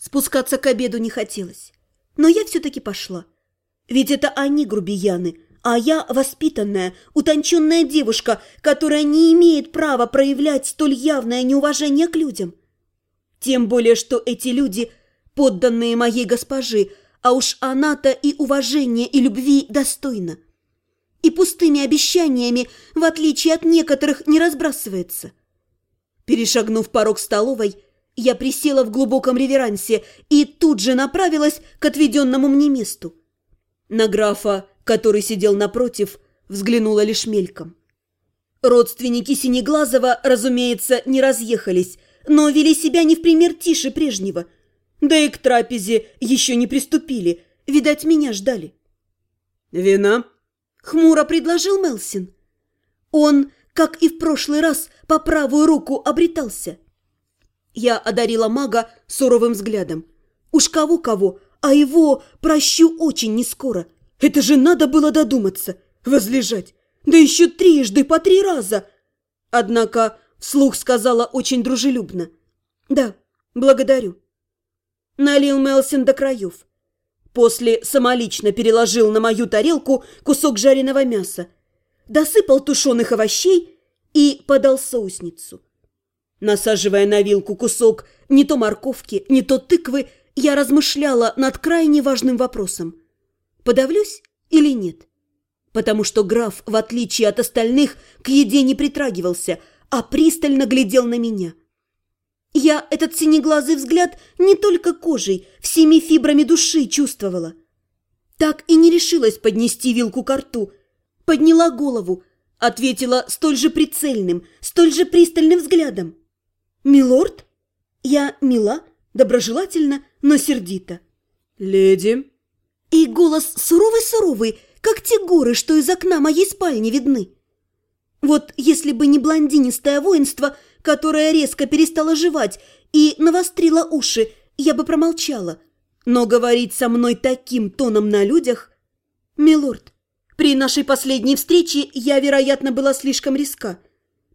Спускаться к обеду не хотелось. Но я все-таки пошла. Ведь это они грубияны, а я воспитанная, утонченная девушка, которая не имеет права проявлять столь явное неуважение к людям. Тем более, что эти люди – подданные моей госпожи, а уж она-то и уважения, и любви достойна. И пустыми обещаниями, в отличие от некоторых, не разбрасывается. Перешагнув порог столовой, я присела в глубоком реверансе и тут же направилась к отведенному мне месту. На графа, который сидел напротив, взглянула лишь мельком. Родственники Синеглазова, разумеется, не разъехались, но вели себя не в пример тише прежнего. Да и к трапезе еще не приступили, видать, меня ждали. «Вина?» — хмуро предложил Мелсин. Он, как и в прошлый раз, по правую руку обретался. Я одарила мага суровым взглядом. Уж кого-кого, а его прощу очень нескоро. Это же надо было додуматься, возлежать. Да еще трижды по три раза. Однако вслух сказала очень дружелюбно. «Да, благодарю». Налил Мелсин до краев. После самолично переложил на мою тарелку кусок жареного мяса, досыпал тушеных овощей и подал соусницу. Насаживая на вилку кусок не то морковки, не то тыквы, я размышляла над крайне важным вопросом. Подавлюсь или нет? Потому что граф, в отличие от остальных, к еде не притрагивался, а пристально глядел на меня. Я этот синеглазый взгляд не только кожей, всеми фибрами души чувствовала. Так и не решилась поднести вилку к рту. Подняла голову, ответила столь же прицельным, столь же пристальным взглядом. «Милорд?» Я мила, доброжелательна, но сердита. «Леди?» И голос суровый-суровый, как те горы, что из окна моей спальни видны. Вот если бы не блондинистое воинство, которое резко перестало жевать и навострило уши, я бы промолчала. Но говорить со мной таким тоном на людях... Милорд, при нашей последней встрече я, вероятно, была слишком риска.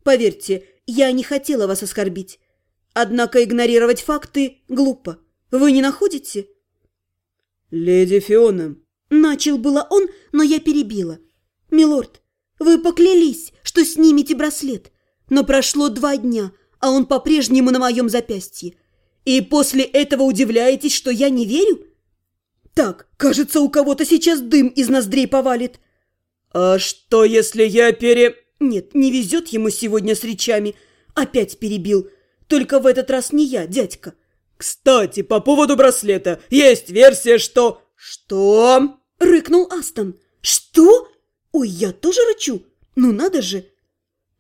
Поверьте, я не хотела вас оскорбить. Однако игнорировать факты глупо. Вы не находите?» «Леди Фиона...» Начал было он, но я перебила. «Милорд, вы поклялись, что снимете браслет. Но прошло два дня, а он по-прежнему на моем запястье. И после этого удивляетесь, что я не верю? Так, кажется, у кого-то сейчас дым из ноздрей повалит. А что, если я пере... Нет, не везет ему сегодня с речами. Опять перебил. Только в этот раз не я, дядька. Кстати, по поводу браслета. Есть версия, что... Что? Рыкнул Астон. Что? Ой, я тоже рычу. Ну надо же.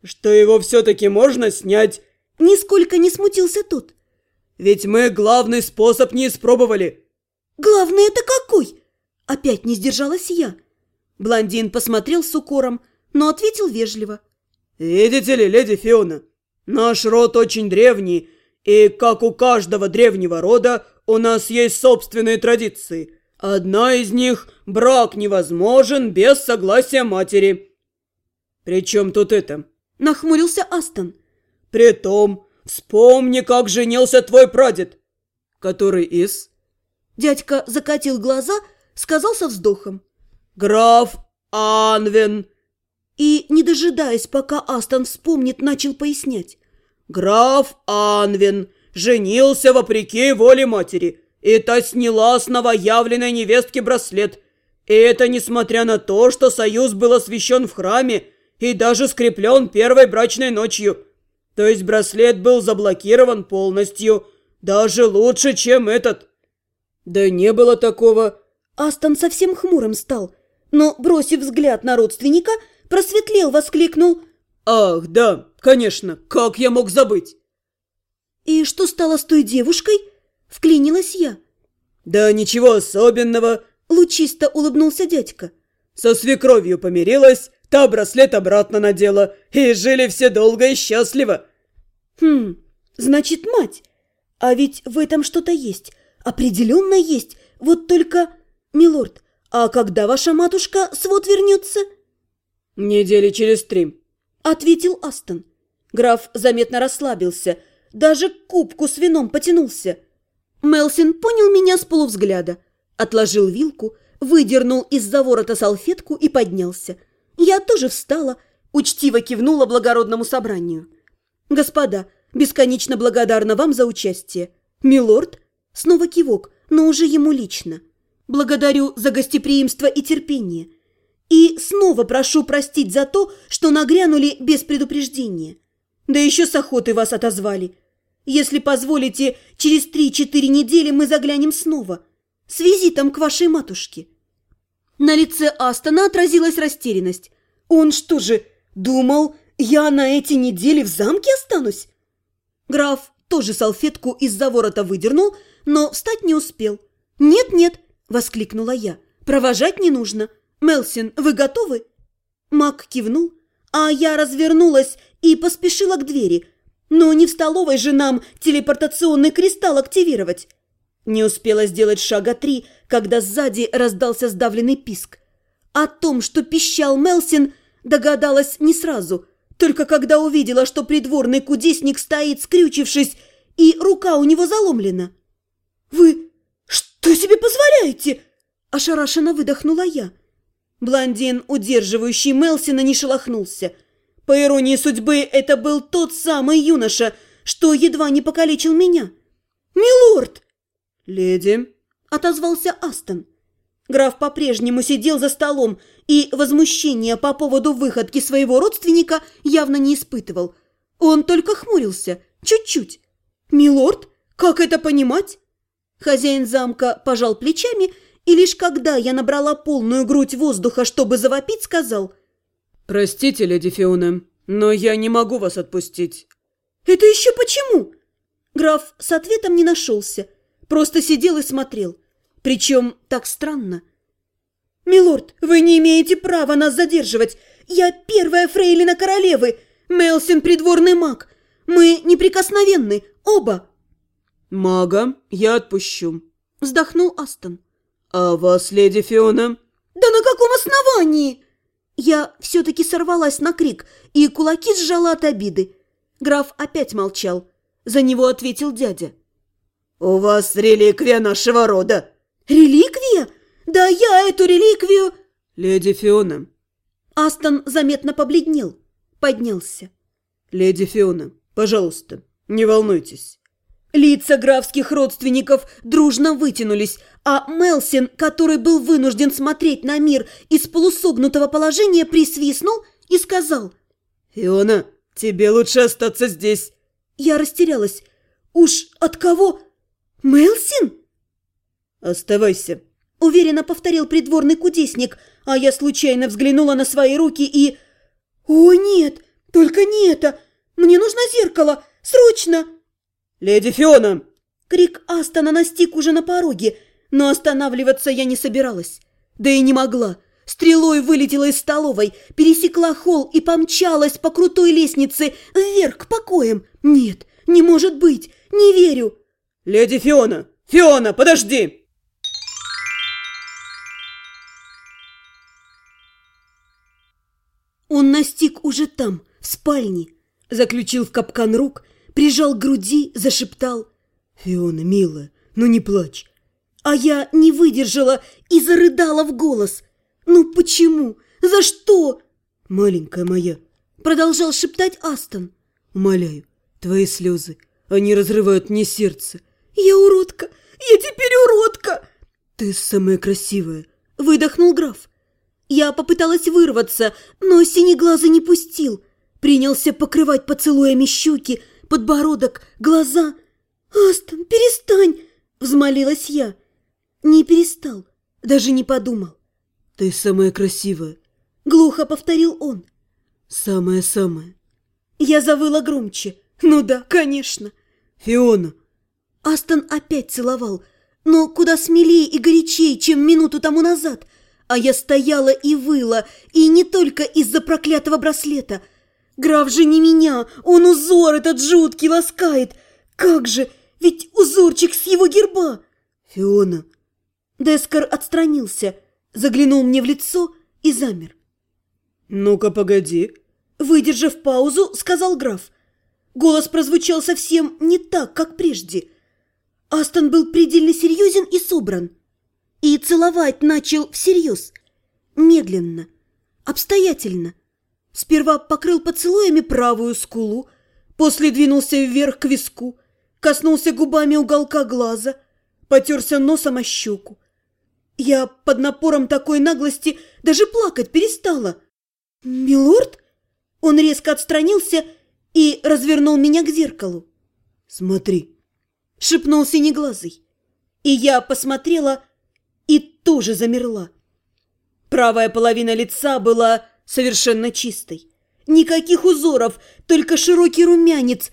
Что его все-таки можно снять. Нисколько не смутился тот. Ведь мы главный способ не испробовали. Главный это какой? Опять не сдержалась я. Блондин посмотрел с укором, но ответил вежливо. «Видите ли, леди Фиона, наш род очень древний, и, как у каждого древнего рода, у нас есть собственные традиции. Одна из них – брак невозможен без согласия матери». «Причем тут это?» – нахмурился Астон. «Притом, вспомни, как женился твой прадед». «Который из?» Дядька закатил глаза, сказал со вздохом. «Граф Анвен!» И, не дожидаясь, пока Астон вспомнит, начал пояснять. «Граф Анвен женился вопреки воле матери, и та сняла с новоявленной невестки браслет. И это несмотря на то, что союз был освящен в храме и даже скреплен первой брачной ночью. То есть браслет был заблокирован полностью, даже лучше, чем этот». «Да не было такого...» Астон совсем хмурым стал – но, бросив взгляд на родственника, просветлел, воскликнул «Ах, да, конечно, как я мог забыть?» «И что стало с той девушкой?» – вклинилась я. «Да ничего особенного», – лучисто улыбнулся дядька. «Со свекровью помирилась, та браслет обратно надела, и жили все долго и счастливо». «Хм, значит, мать. А ведь в этом что-то есть. Определенно есть. Вот только, милорд, «А когда ваша матушка свод вернется?» «Недели через три», — ответил Астон. Граф заметно расслабился, даже к кубку с вином потянулся. Мелсин понял меня с полувзгляда, отложил вилку, выдернул из-за ворота салфетку и поднялся. Я тоже встала, учтиво кивнула благородному собранию. «Господа, бесконечно благодарна вам за участие. Милорд?» Снова кивок, но уже ему лично. «Благодарю за гостеприимство и терпение. И снова прошу простить за то, что нагрянули без предупреждения. Да еще с охоты вас отозвали. Если позволите, через три-четыре недели мы заглянем снова. С визитом к вашей матушке». На лице Астона отразилась растерянность. «Он что же, думал, я на эти недели в замке останусь?» Граф тоже салфетку из-за ворота выдернул, но встать не успел. «Нет-нет!» – воскликнула я. «Провожать не нужно. Мелсин, вы готовы?» Мак кивнул, а я развернулась и поспешила к двери. Но не в столовой же нам телепортационный кристалл активировать. Не успела сделать шага три, когда сзади раздался сдавленный писк. О том, что пищал Мелсин, догадалась не сразу, только когда увидела, что придворный кудесник стоит, скрючившись, и рука у него заломлена. «Вы что себе позволяете?» – ошарашенно выдохнула я. Блондин, удерживающий Мелсина, не шелохнулся. По иронии судьбы, это был тот самый юноша, что едва не покалечил меня. «Милорд!» «Леди!» – отозвался Астон. Граф по-прежнему сидел за столом и возмущения по поводу выходки своего родственника явно не испытывал. Он только хмурился, чуть-чуть. «Милорд, как это понимать?» Хозяин замка пожал плечами и лишь когда я набрала полную грудь воздуха, чтобы завопить, сказал «Простите, леди Фиона, но я не могу вас отпустить». «Это еще почему?» Граф с ответом не нашелся, просто сидел и смотрел. Причем так странно. «Милорд, вы не имеете права нас задерживать. Я первая фрейлина королевы. Мелсин – придворный маг. Мы неприкосновенны, оба». «Мага я отпущу», – вздохнул Астон. «А вас, леди Фиона?» «Да на каком основании?» Я все-таки сорвалась на крик и кулаки сжала от обиды. Граф опять молчал. За него ответил дядя. «У вас реликвия нашего рода!» «Реликвия? Да я эту реликвию...» «Леди Фиона». Астон заметно побледнел, поднялся. «Леди Фиона, пожалуйста, не волнуйтесь». Лица графских родственников дружно вытянулись, а Мелсин, который был вынужден смотреть на мир из полусогнутого положения, присвистнул и сказал. «Фиона, тебе лучше остаться здесь». Я растерялась. «Уж от кого? Мелсин?» «Оставайся», – уверенно повторил придворный кудесник, а я случайно взглянула на свои руки и... «О, нет! Только не это! Мне нужно зеркало! Срочно!» «Леди Фиона!» Крик Астона настиг уже на пороге, но останавливаться я не собиралась. Да и не могла. Стрелой вылетела из столовой, пересекла холл и помчалась по крутой лестнице вверх к покоям. Нет, не может быть, не верю. «Леди Фиона! Фиона, подожди!» Он настиг уже там, в спальне, заключил в капкан рук, прижал к груди, зашептал. «Фиона, милая, ну не плачь!» А я не выдержала и зарыдала в голос. «Ну почему? За что?» «Маленькая моя!» Продолжал шептать Астон. «Умоляю, твои слезы, они разрывают мне сердце». «Я уродка! Я теперь уродка!» «Ты самая красивая!» Выдохнул граф. Я попыталась вырваться, но синеглазый не пустил. Принялся покрывать поцелуями щеки, подбородок, глаза. «Астон, перестань!» – взмолилась я. Не перестал, даже не подумал. «Ты самая красивая!» – глухо повторил он. «Самая-самая!» Я завыла громче. «Ну да, конечно!» «Фиона!» Астон опять целовал, но куда смелее и горячее, чем минуту тому назад – а я стояла и выла, и не только из-за проклятого браслета. Граф же не меня, он узор этот жуткий ласкает. Как же, ведь узорчик с его герба. Фиона. Дескар отстранился, заглянул мне в лицо и замер. «Ну-ка, погоди!» Выдержав паузу, сказал граф. Голос прозвучал совсем не так, как прежде. Астон был предельно серьезен и собран. И целовать начал всерьез, медленно, обстоятельно. Сперва покрыл поцелуями правую скулу, после двинулся вверх к виску, коснулся губами уголка глаза, потерся носом о щеку. Я под напором такой наглости даже плакать перестала. «Милорд?» Он резко отстранился и развернул меня к зеркалу. «Смотри», — шепнул синеглазый. И я посмотрела и тоже замерла. Правая половина лица была совершенно чистой. Никаких узоров, только широкий румянец,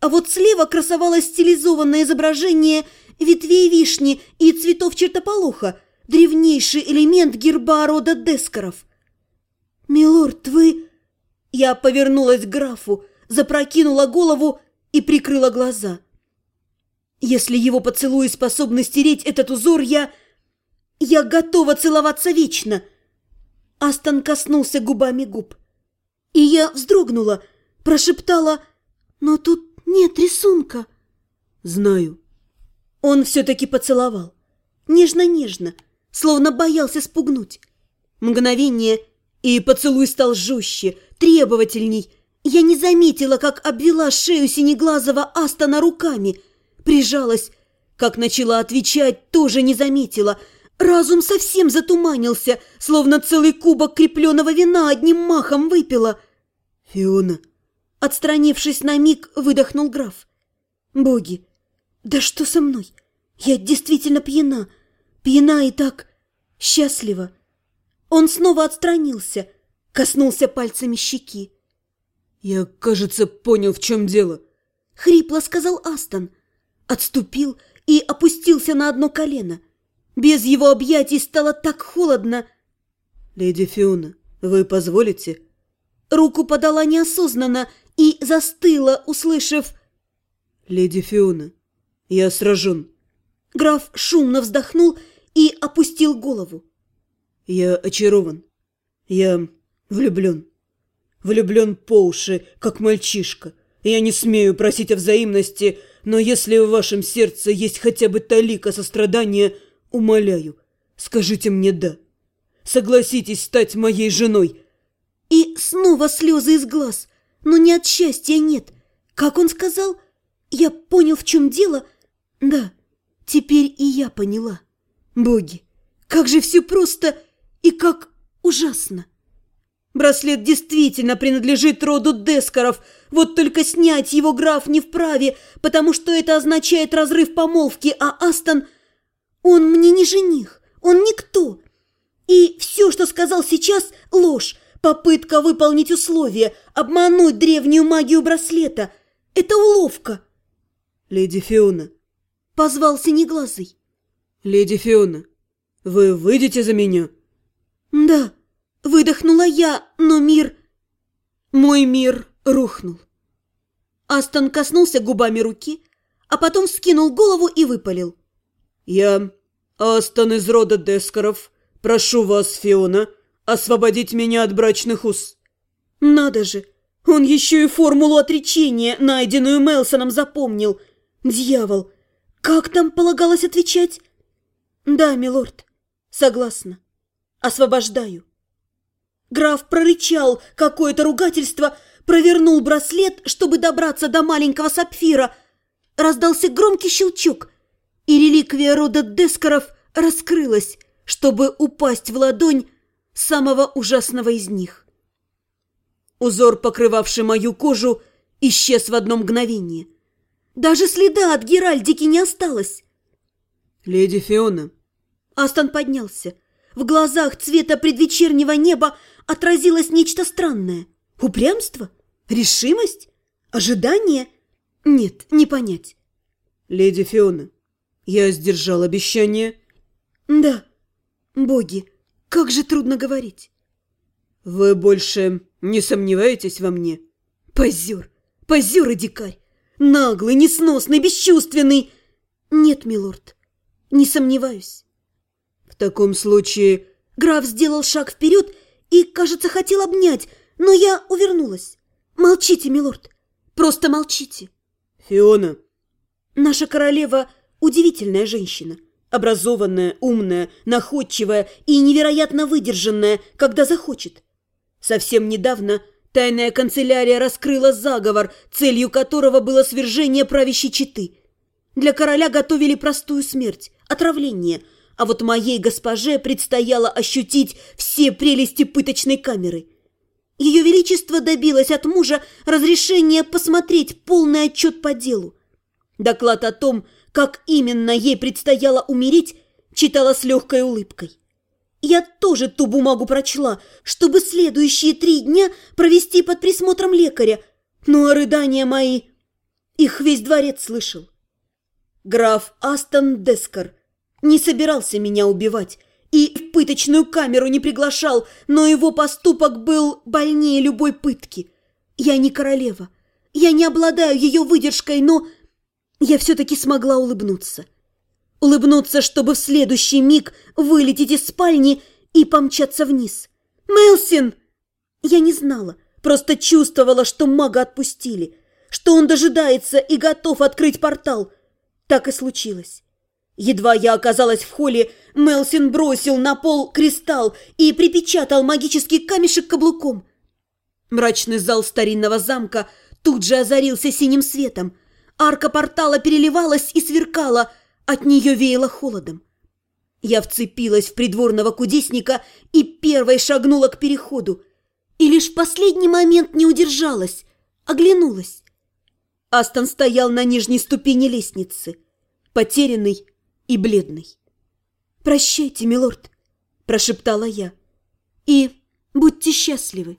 а вот слева красовалось стилизованное изображение ветвей вишни и цветов чертополоха, древнейший элемент герба рода Дескаров. «Милорд, вы...» Я повернулась к графу, запрокинула голову и прикрыла глаза. Если его поцелуи способны стереть этот узор, я... Я готова целоваться вечно. Астон коснулся губами губ. И я вздрогнула, прошептала, но тут нет рисунка. Знаю. Он все-таки поцеловал. Нежно-нежно, словно боялся спугнуть. Мгновение, и поцелуй стал жестче, требовательней. Я не заметила, как обвела шею синеглазого Астона руками. Прижалась, как начала отвечать, тоже не заметила. Разум совсем затуманился, словно целый кубок крепленного вина одним махом выпила. «Фиона!» Отстранившись на миг, выдохнул граф. «Боги, да что со мной? Я действительно пьяна. Пьяна и так счастлива». Он снова отстранился, коснулся пальцами щеки. «Я, кажется, понял, в чем дело», — хрипло сказал Астон. Отступил и опустился на одно колено. Без его объятий стало так холодно. «Леди Фиона, вы позволите?» Руку подала неосознанно и застыла, услышав «Леди Фиона, я сражен». Граф шумно вздохнул и опустил голову. «Я очарован. Я влюблен. Влюблен по уши, как мальчишка. Я не смею просить о взаимности, но если в вашем сердце есть хотя бы талика сострадания, умоляю, скажите мне «да». Согласитесь стать моей женой». И снова слезы из глаз, но не от счастья нет. Как он сказал? Я понял, в чем дело. Да, теперь и я поняла. Боги, как же все просто и как ужасно. Браслет действительно принадлежит роду Дескаров, вот только снять его граф не вправе, потому что это означает разрыв помолвки, а Астон... Он мне не жених, он никто. И все, что сказал сейчас, ложь, попытка выполнить условия, обмануть древнюю магию браслета. Это уловка. «Леди Фиона», — позвал Синеглазый. «Леди Фиона, вы выйдете за меня?» «Да», — выдохнула я, но мир... Мой мир рухнул. Астон коснулся губами руки, а потом скинул голову и выпалил. «Я, Астон из рода Дескаров, прошу вас, Фиона, освободить меня от брачных уз». «Надо же! Он еще и формулу отречения, найденную Мелсоном, запомнил. Дьявол! Как там полагалось отвечать?» «Да, милорд, согласна. Освобождаю». Граф прорычал какое-то ругательство, провернул браслет, чтобы добраться до маленького сапфира. Раздался громкий щелчок, и реликвия рода Дескаров раскрылась, чтобы упасть в ладонь самого ужасного из них. Узор, покрывавший мою кожу, исчез в одно мгновение. Даже следа от Геральдики не осталось. «Леди Фиона». Астон поднялся. В глазах цвета предвечернего неба отразилось нечто странное. Упрямство? Решимость? Ожидание? Нет, не понять. «Леди Фиона, я сдержал обещание». «Да. Боги, как же трудно говорить». «Вы больше не сомневаетесь во мне?» «Позер! Позер и дикарь! Наглый, несносный, бесчувственный!» «Нет, милорд, не сомневаюсь». «В таком случае...» Граф сделал шаг вперед и, кажется, хотел обнять, но я увернулась. «Молчите, милорд, просто молчите». «Фиона...» Наша королева удивительная женщина. Образованная, умная, находчивая и невероятно выдержанная, когда захочет. Совсем недавно тайная канцелярия раскрыла заговор, целью которого было свержение правящей четы. Для короля готовили простую смерть, отравление, а вот моей госпоже предстояло ощутить все прелести пыточной камеры. Ее Величество добилось от мужа разрешения посмотреть полный отчет по делу. Доклад о том, как именно ей предстояло умереть, читала с легкой улыбкой. Я тоже ту бумагу прочла, чтобы следующие три дня провести под присмотром лекаря, ну а рыдания мои... Их весь дворец слышал. Граф Астон Дескар не собирался меня убивать и в пыточную камеру не приглашал, но его поступок был больнее любой пытки. Я не королева, я не обладаю ее выдержкой, но я все-таки смогла улыбнуться. Улыбнуться, чтобы в следующий миг вылететь из спальни и помчаться вниз. «Мелсин!» Я не знала, просто чувствовала, что мага отпустили, что он дожидается и готов открыть портал. Так и случилось. Едва я оказалась в холле, Мелсин бросил на пол кристалл и припечатал магический камешек каблуком. Мрачный зал старинного замка тут же озарился синим светом – Арка портала переливалась и сверкала, от нее веяло холодом. Я вцепилась в придворного кудесника и первой шагнула к переходу. И лишь в последний момент не удержалась, оглянулась. Астон стоял на нижней ступени лестницы, потерянный и бледный. «Прощайте, милорд», – прошептала я, – «и будьте счастливы».